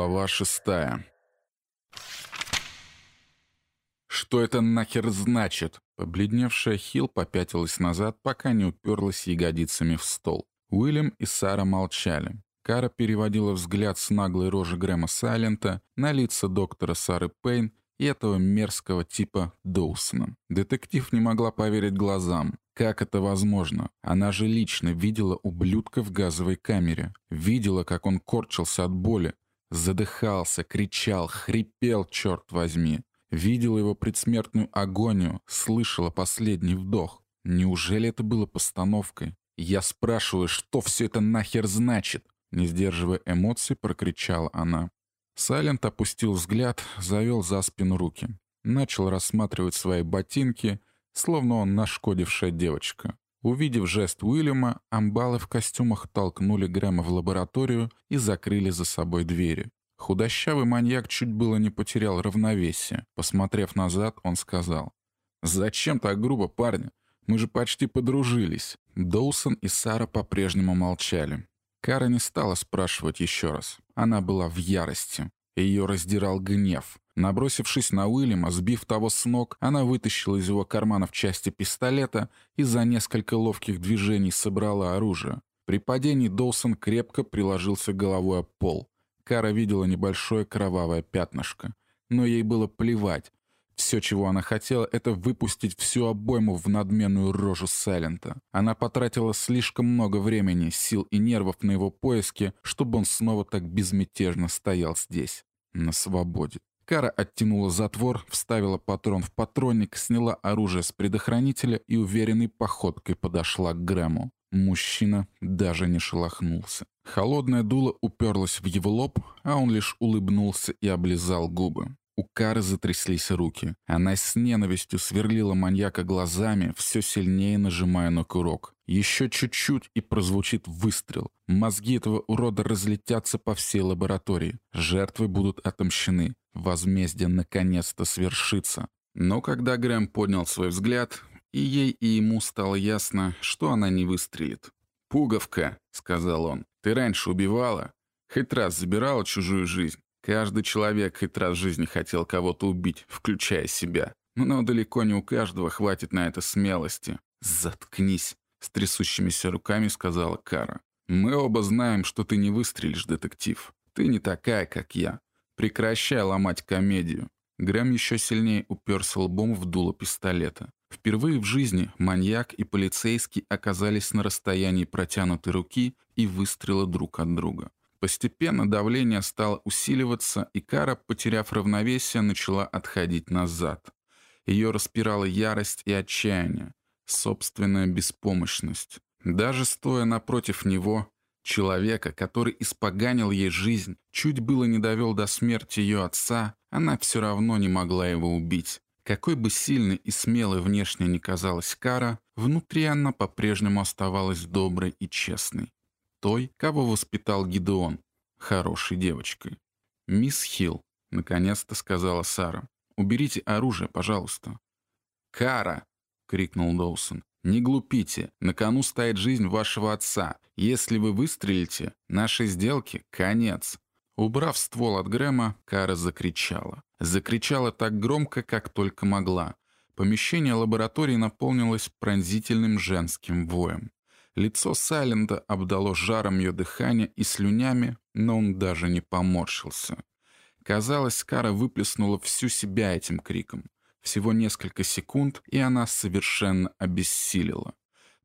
Глава шестая. «Что это нахер значит?» Побледневшая Хилл попятилась назад, пока не уперлась ягодицами в стол. Уильям и Сара молчали. Кара переводила взгляд с наглой рожи Грэма Сайлента на лица доктора Сары Пейн и этого мерзкого типа Доусона. Детектив не могла поверить глазам. Как это возможно? Она же лично видела ублюдка в газовой камере. Видела, как он корчился от боли, Задыхался, кричал, хрипел, черт возьми. Видела его предсмертную агонию, слышала последний вдох. Неужели это было постановкой? Я спрашиваю, что все это нахер значит? Не сдерживая эмоций, прокричала она. Сайлент опустил взгляд, завел за спину руки. Начал рассматривать свои ботинки, словно он нашкодившая девочка. Увидев жест Уильяма, амбалы в костюмах толкнули Грэма в лабораторию и закрыли за собой двери. Худощавый маньяк чуть было не потерял равновесие. Посмотрев назад, он сказал. «Зачем так грубо, парни? Мы же почти подружились». Доусон и Сара по-прежнему молчали. Кара не стала спрашивать еще раз. Она была в ярости. Ее раздирал гнев. Набросившись на Уильяма, сбив того с ног, она вытащила из его карманов части пистолета и за несколько ловких движений собрала оружие. При падении Доусон крепко приложился головой об пол. Кара видела небольшое кровавое пятнышко. Но ей было плевать. Все, чего она хотела, это выпустить всю обойму в надменную рожу Сайлента. Она потратила слишком много времени, сил и нервов на его поиски, чтобы он снова так безмятежно стоял здесь, на свободе. Кара оттянула затвор, вставила патрон в патронник, сняла оружие с предохранителя и уверенной походкой подошла к Грэму. Мужчина даже не шелохнулся. Холодное дуло уперлось в его лоб, а он лишь улыбнулся и облизал губы. У Кары затряслись руки. Она с ненавистью сверлила маньяка глазами, все сильнее нажимая на курок. Еще чуть-чуть и прозвучит выстрел. Мозги этого урода разлетятся по всей лаборатории. Жертвы будут отомщены. Возмездие наконец-то свершится. Но когда Грэм поднял свой взгляд, и ей, и ему стало ясно, что она не выстрелит. «Пуговка», — сказал он, — «ты раньше убивала? Хоть раз забирала чужую жизнь? Каждый человек хоть раз в жизни хотел кого-то убить, включая себя. Но далеко не у каждого хватит на это смелости. «Заткнись», — с трясущимися руками сказала Кара. «Мы оба знаем, что ты не выстрелишь, детектив. Ты не такая, как я. Прекращай ломать комедию». Грэм еще сильнее уперся лбом в дуло пистолета. Впервые в жизни маньяк и полицейский оказались на расстоянии протянутой руки и выстрела друг от друга. Постепенно давление стало усиливаться, и Кара, потеряв равновесие, начала отходить назад. Ее распирала ярость и отчаяние, собственная беспомощность. Даже стоя напротив него, человека, который испоганил ей жизнь, чуть было не довел до смерти ее отца, она все равно не могла его убить. Какой бы сильной и смелой внешне ни казалась Кара, внутри она по-прежнему оставалась доброй и честной той, кого воспитал Гидеон, хорошей девочкой. «Мисс Хилл», — наконец-то сказала Сара, — «уберите оружие, пожалуйста». «Кара!» — крикнул Доусон. «Не глупите, на кону стоит жизнь вашего отца. Если вы выстрелите, нашей сделке конец». Убрав ствол от Грэма, Кара закричала. Закричала так громко, как только могла. Помещение лаборатории наполнилось пронзительным женским воем. Лицо Сайленда обдало жаром ее дыхания и слюнями, но он даже не поморщился. Казалось, Кара выплеснула всю себя этим криком. Всего несколько секунд, и она совершенно обессилила.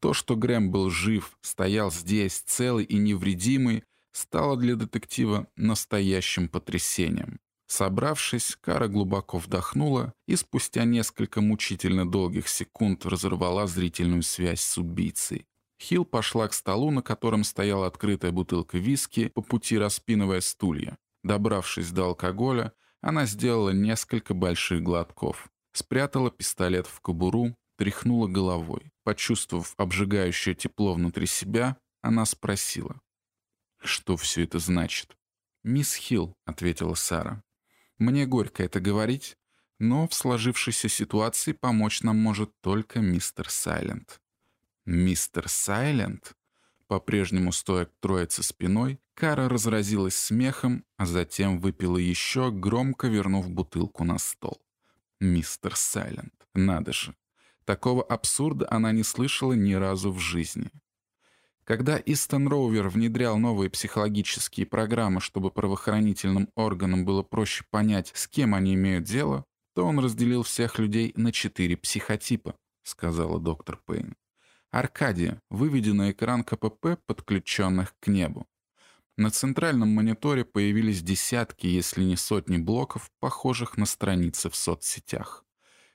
То, что Грэм был жив, стоял здесь, целый и невредимый, стало для детектива настоящим потрясением. Собравшись, Кара глубоко вдохнула и спустя несколько мучительно долгих секунд разорвала зрительную связь с убийцей. Хилл пошла к столу, на котором стояла открытая бутылка виски, по пути распинывая стулья. Добравшись до алкоголя, она сделала несколько больших глотков. Спрятала пистолет в кобуру, тряхнула головой. Почувствовав обжигающее тепло внутри себя, она спросила. «Что все это значит?» «Мисс Хилл», — ответила Сара. «Мне горько это говорить, но в сложившейся ситуации помочь нам может только мистер Сайленд». «Мистер Сайленд?» по-прежнему стоя к троице спиной, Кара разразилась смехом, а затем выпила еще, громко вернув бутылку на стол. Мистер Сайленд. Надо же. Такого абсурда она не слышала ни разу в жизни. Когда Истон Роувер внедрял новые психологические программы, чтобы правоохранительным органам было проще понять, с кем они имеют дело, то он разделил всех людей на четыре психотипа, сказала доктор Пейн. Аркадия, выведи на экран КПП, подключенных к небу. На центральном мониторе появились десятки, если не сотни блоков, похожих на страницы в соцсетях.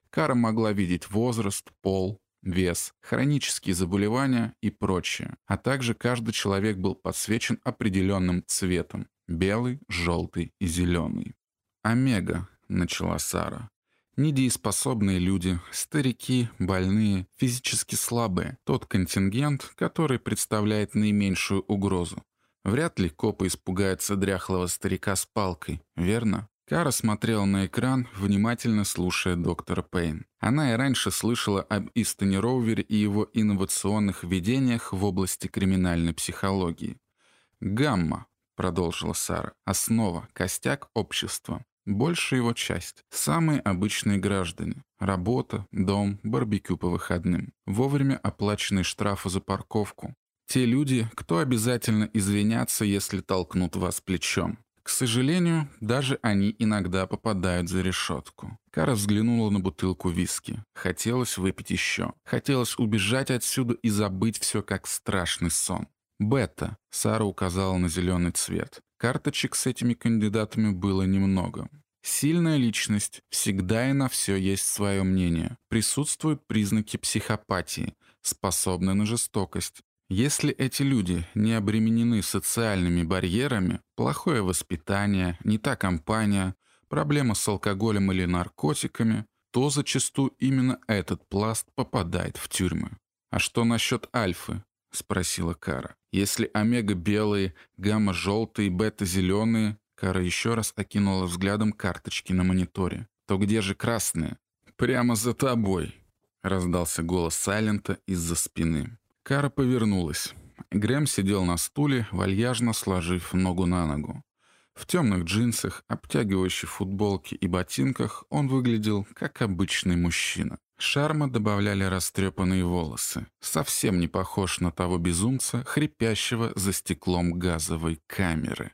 Кара могла видеть возраст, пол, вес, хронические заболевания и прочее. А также каждый человек был подсвечен определенным цветом — белый, желтый и зеленый. «Омега», — начала Сара. Недееспособные люди, старики, больные, физически слабые. Тот контингент, который представляет наименьшую угрозу. Вряд ли копы испугаются дряхлого старика с палкой, верно? Кара смотрела на экран, внимательно слушая доктора Пейн. Она и раньше слышала об Истоне Роувере и его инновационных видениях в области криминальной психологии. «Гамма», — продолжила Сара, — «основа, костяк общества. Большая его часть — самые обычные граждане. Работа, дом, барбекю по выходным. Вовремя оплаченные штрафы за парковку. Те люди, кто обязательно извинятся, если толкнут вас плечом. К сожалению, даже они иногда попадают за решетку. Кара взглянула на бутылку виски. Хотелось выпить еще. Хотелось убежать отсюда и забыть все как страшный сон. «Бета», — Сара указала на зеленый цвет. Карточек с этими кандидатами было немного. Сильная личность, всегда и на все есть свое мнение. Присутствуют признаки психопатии, способны на жестокость, если эти люди не обременены социальными барьерами, плохое воспитание, не та компания, проблема с алкоголем или наркотиками, то зачастую именно этот пласт попадает в тюрьмы. «А что насчет альфы?» — спросила Кара. «Если омега белые, гамма желтые, бета зеленые...» Кара еще раз окинула взглядом карточки на мониторе. «То где же красные?» «Прямо за тобой!» — раздался голос Сайлента из-за спины. Кара повернулась. Грэм сидел на стуле, вальяжно сложив ногу на ногу. В темных джинсах, обтягивающей футболке и ботинках он выглядел как обычный мужчина. Шарма добавляли растрепанные волосы. Совсем не похож на того безумца, хрипящего за стеклом газовой камеры.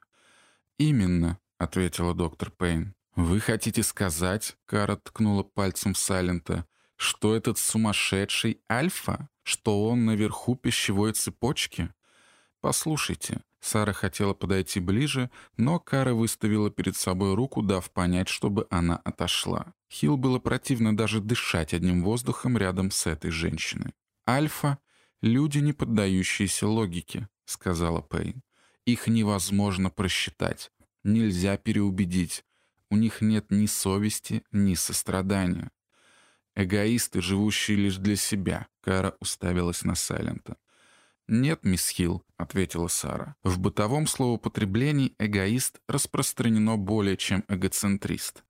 «Именно», — ответила доктор Пейн. «Вы хотите сказать», — Кара ткнула пальцем в Сайлента, что этот сумасшедший Альфа? Что он наверху пищевой цепочки? Послушайте, Сара хотела подойти ближе, но Кара выставила перед собой руку, дав понять, чтобы она отошла. Хил было противно даже дышать одним воздухом рядом с этой женщиной. «Альфа — люди, не поддающиеся логике», — сказала Пейн. «Их невозможно просчитать, нельзя переубедить. У них нет ни совести, ни сострадания. Эгоисты, живущие лишь для себя. Кара уставилась на Сайлента. «Нет, мисс Хилл», — ответила Сара. «В бытовом словопотреблении эгоист распространено более чем эгоцентрист.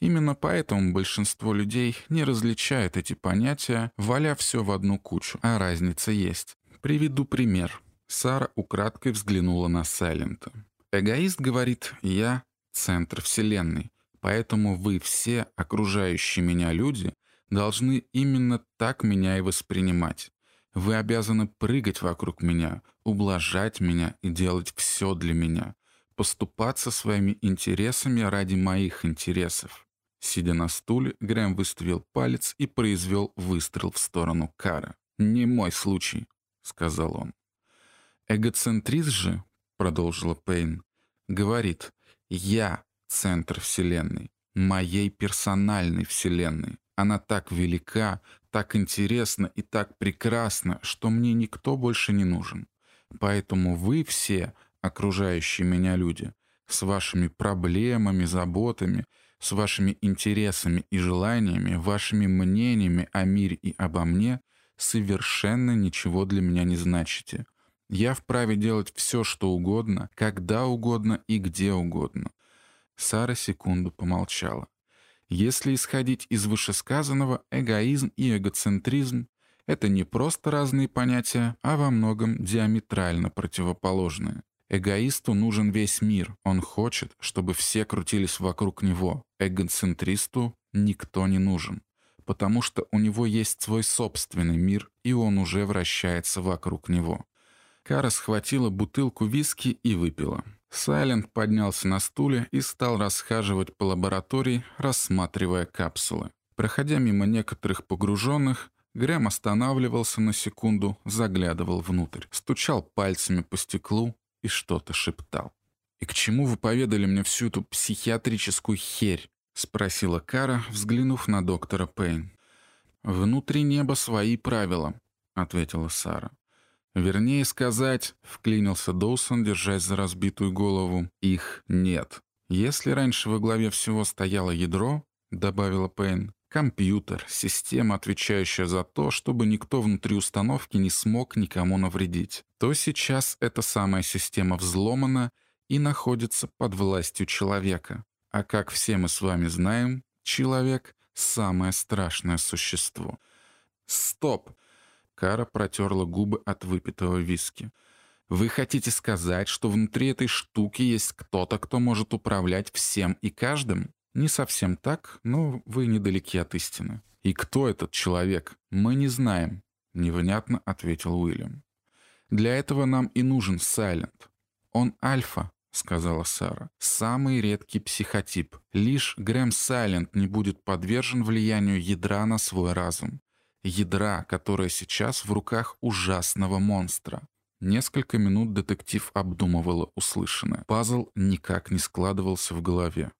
Именно поэтому большинство людей не различает эти понятия, валя все в одну кучу, а разница есть. Приведу пример». Сара украдкой взглянула на Сайлента. «Эгоист говорит, я — центр Вселенной, поэтому вы все, окружающие меня люди, должны именно так меня и воспринимать. Вы обязаны прыгать вокруг меня, ублажать меня и делать все для меня, поступаться своими интересами ради моих интересов. Сидя на стуле, Грэм выставил палец и произвел выстрел в сторону Кара. «Не мой случай», — сказал он. «Эгоцентрист же», — продолжила Пейн, — «говорит, я — центр Вселенной, моей персональной Вселенной. Она так велика, так интересна и так прекрасна, что мне никто больше не нужен. Поэтому вы все, окружающие меня люди, с вашими проблемами, заботами, с вашими интересами и желаниями, вашими мнениями о мире и обо мне, совершенно ничего для меня не значите. Я вправе делать все, что угодно, когда угодно и где угодно. Сара секунду помолчала. Если исходить из вышесказанного, эгоизм и эгоцентризм — Это не просто разные понятия, а во многом диаметрально противоположные. Эгоисту нужен весь мир. Он хочет, чтобы все крутились вокруг него. Эгоцентристу никто не нужен, потому что у него есть свой собственный мир, и он уже вращается вокруг него. Кара схватила бутылку виски и выпила. Сайленд поднялся на стуле и стал расхаживать по лаборатории, рассматривая капсулы. Проходя мимо некоторых погруженных, Грэм останавливался на секунду, заглядывал внутрь, стучал пальцами по стеклу и что-то шептал. «И к чему вы поведали мне всю эту психиатрическую херь?» — спросила Кара, взглянув на доктора Пейн. «Внутри неба свои правила», — ответила Сара. «Вернее сказать», — вклинился Доусон, держась за разбитую голову, — «их нет. Если раньше во главе всего стояло ядро, — добавила Пейн, Компьютер, система, отвечающая за то, чтобы никто внутри установки не смог никому навредить. То сейчас эта самая система взломана и находится под властью человека. А как все мы с вами знаем, человек — самое страшное существо. «Стоп!» Кара протерла губы от выпитого виски. «Вы хотите сказать, что внутри этой штуки есть кто-то, кто может управлять всем и каждым?» Не совсем так, но вы недалеки от истины. И кто этот человек, мы не знаем, невнятно ответил Уильям. Для этого нам и нужен Сайлент. Он альфа, сказала Сара. Самый редкий психотип. Лишь Грэм Сайлент не будет подвержен влиянию ядра на свой разум. Ядра, которое сейчас в руках ужасного монстра. Несколько минут детектив обдумывала услышанное. Пазл никак не складывался в голове.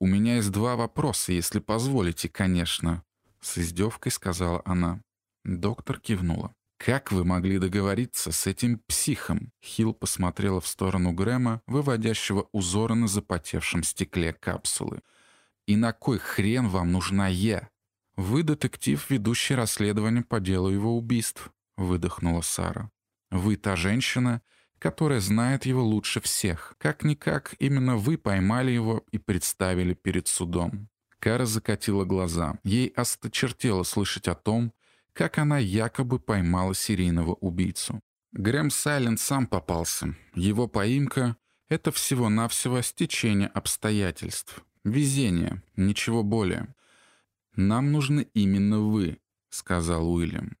«У меня есть два вопроса, если позволите, конечно», — с издевкой сказала она. Доктор кивнула. «Как вы могли договориться с этим психом?» Хилл посмотрела в сторону Грэма, выводящего узоры на запотевшем стекле капсулы. «И на кой хрен вам нужна я?» «Вы детектив, ведущий расследование по делу его убийств», — выдохнула Сара. «Вы та женщина, которая знает его лучше всех. Как-никак, именно вы поймали его и представили перед судом. Кара закатила глаза. Ей осточертело слышать о том, как она якобы поймала серийного убийцу. Грэм Сайленд сам попался. Его поимка — это всего-навсего стечение обстоятельств. Везение, ничего более. «Нам нужны именно вы», — сказал Уильям.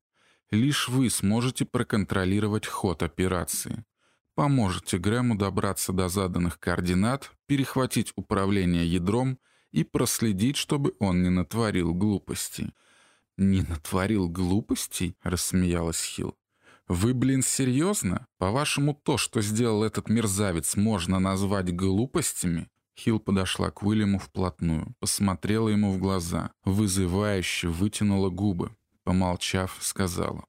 «Лишь вы сможете проконтролировать ход операции поможете Грэму добраться до заданных координат, перехватить управление ядром и проследить, чтобы он не натворил глупостей. «Не натворил глупостей?» — рассмеялась Хилл. «Вы, блин, серьезно? По-вашему, то, что сделал этот мерзавец, можно назвать глупостями?» Хилл подошла к Уильяму вплотную, посмотрела ему в глаза, вызывающе вытянула губы. Помолчав, сказала.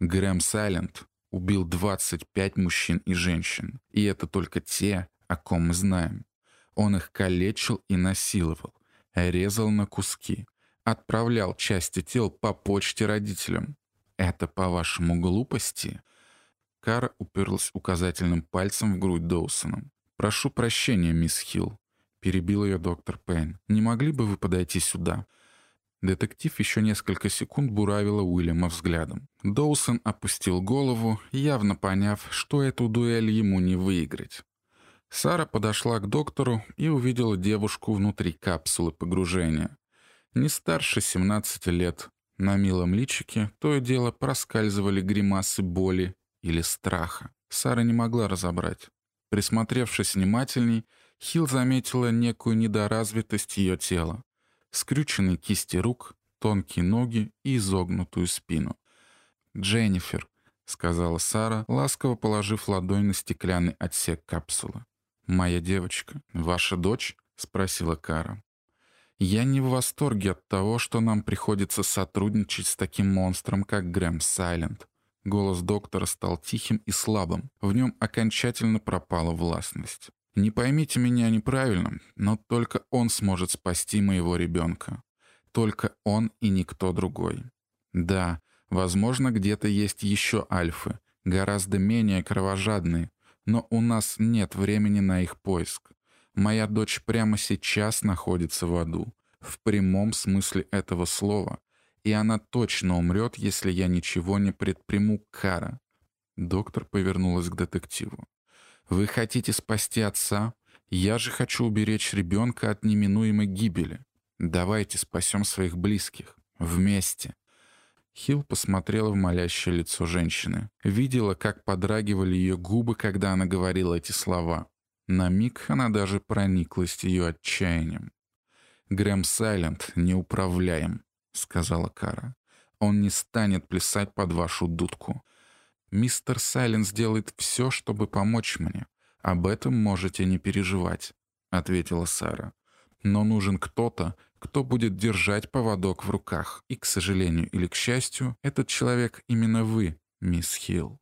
«Грэм Сайленд убил 25 мужчин и женщин. И это только те, о ком мы знаем. Он их калечил и насиловал, резал на куски, отправлял части тел по почте родителям. Это, по-вашему, глупости?» Кара уперлась указательным пальцем в грудь Доусона. «Прошу прощения, мисс Хилл», — перебил ее доктор Пейн. «Не могли бы вы подойти сюда?» Детектив еще несколько секунд буравила Уильяма взглядом. Доусон опустил голову, явно поняв, что эту дуэль ему не выиграть. Сара подошла к доктору и увидела девушку внутри капсулы погружения. Не старше 17 лет. На милом личике то и дело проскальзывали гримасы боли или страха. Сара не могла разобрать. Присмотревшись внимательней, Хилл заметила некую недоразвитость ее тела скрюченные кисти рук, тонкие ноги и изогнутую спину. «Дженнифер», — сказала Сара, ласково положив ладонь на стеклянный отсек капсулы. «Моя девочка, ваша дочь?» — спросила Кара. «Я не в восторге от того, что нам приходится сотрудничать с таким монстром, как Грэм Сайленд». Голос доктора стал тихим и слабым. В нем окончательно пропала властность. Не поймите меня неправильно, но только он сможет спасти моего ребенка. Только он и никто другой. Да, возможно, где-то есть еще альфы, гораздо менее кровожадные, но у нас нет времени на их поиск. Моя дочь прямо сейчас находится в аду, в прямом смысле этого слова, И она точно умрет, если я ничего не предприму, Кара. Доктор повернулась к детективу. «Вы хотите спасти отца? Я же хочу уберечь ребенка от неминуемой гибели. Давайте спасем своих близких. Вместе». Хилл посмотрела в молящее лицо женщины. Видела, как подрагивали ее губы, когда она говорила эти слова. На миг она даже прониклась ее отчаянием. «Грэм Сайленд неуправляем», — сказала Кара. «Он не станет плясать под вашу дудку. Мистер Сайленд сделает все, чтобы помочь мне. Об этом можете не переживать», — ответила Сара. «Но нужен кто-то, кто будет держать поводок в руках. И, к сожалению или к счастью, этот человек именно вы, мисс Хилл».